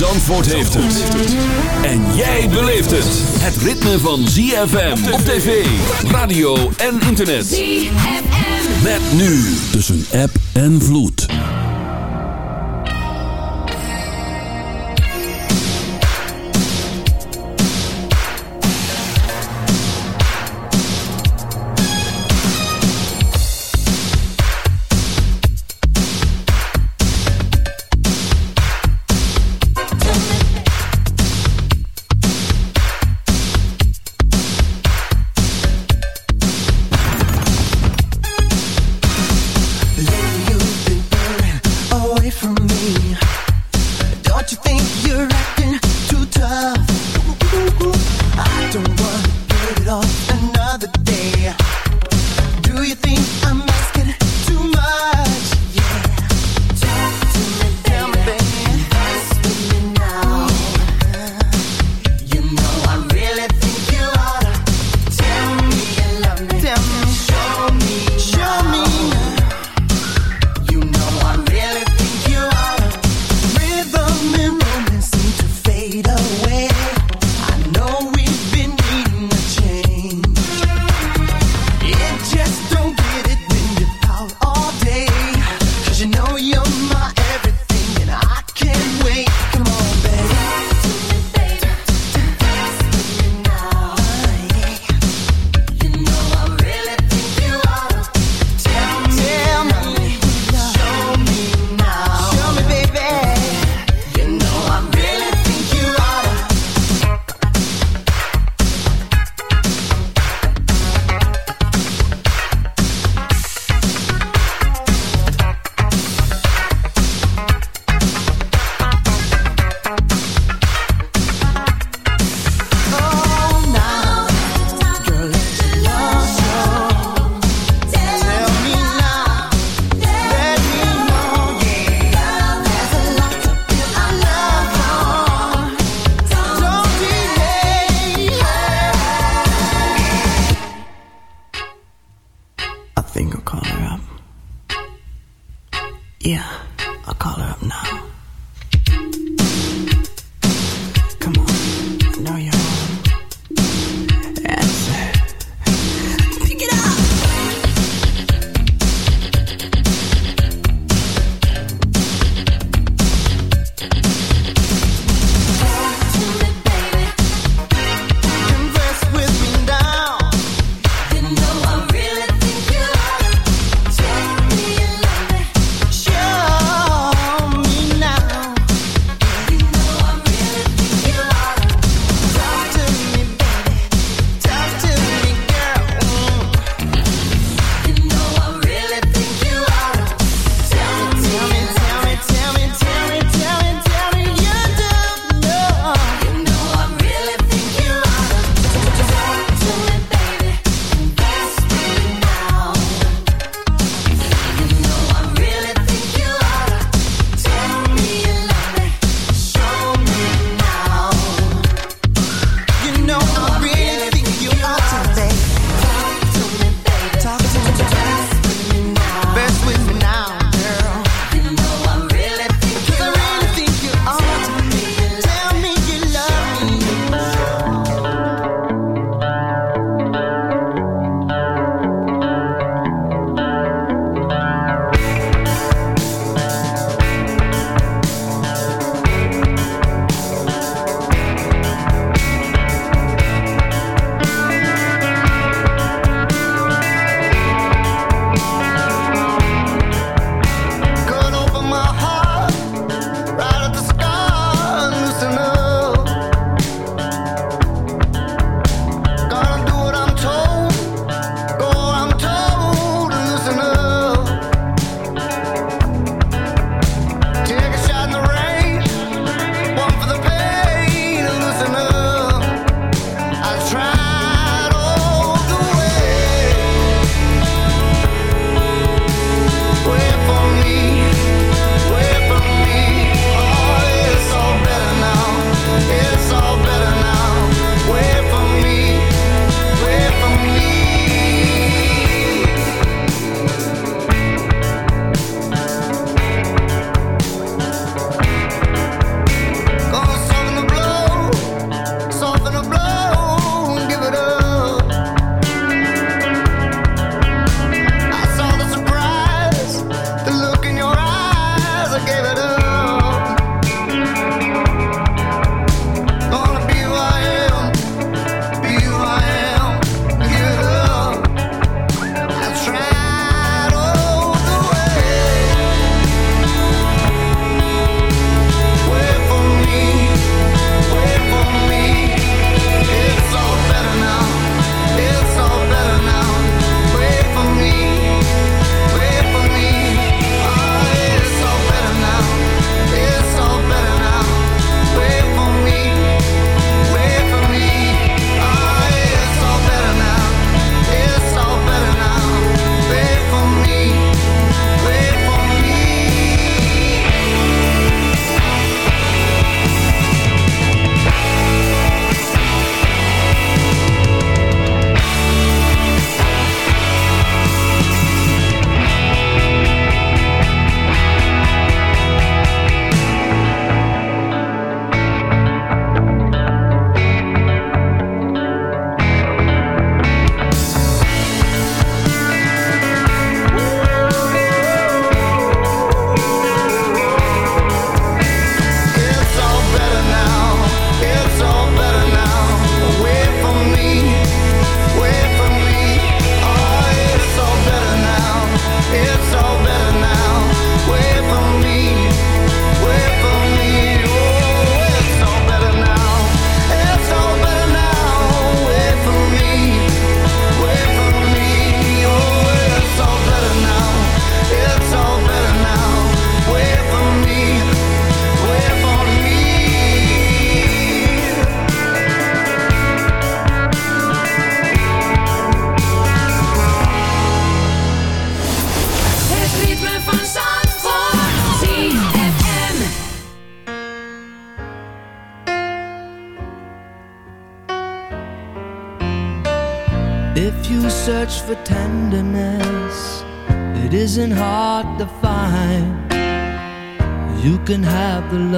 Zandvoort heeft het. En jij beleeft het. Het ritme van ZFM op tv, radio en internet. ZFM. Met nu tussen app en vloed.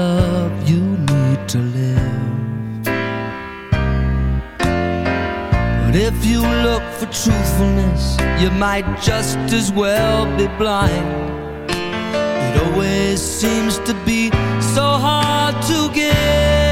Love you need to live. But if you look for truthfulness, you might just as well be blind. It always seems to be so hard to give.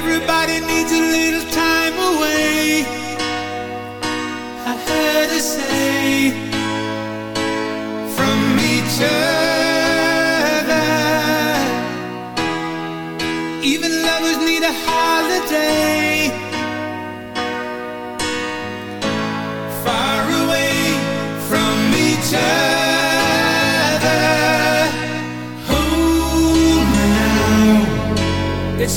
Everybody needs a little time away. I heard her say from each other.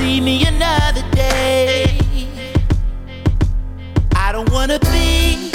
see me another day. I don't wanna be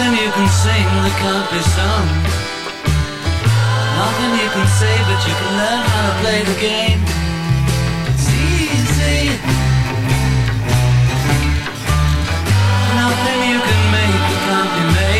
Nothing you can sing that can't be sung Nothing you can say but you can learn how to play the game. It's easy. Nothing you can make that can't be made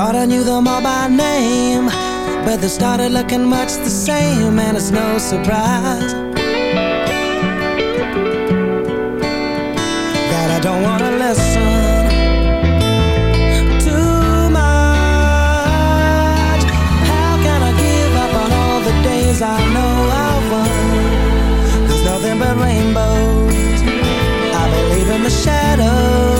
Thought I knew them all by name, but they started looking much the same, and it's no surprise that I don't wanna listen too much. How can I give up on all the days I know I won? Nothing but rainbows. I believe in the shadows.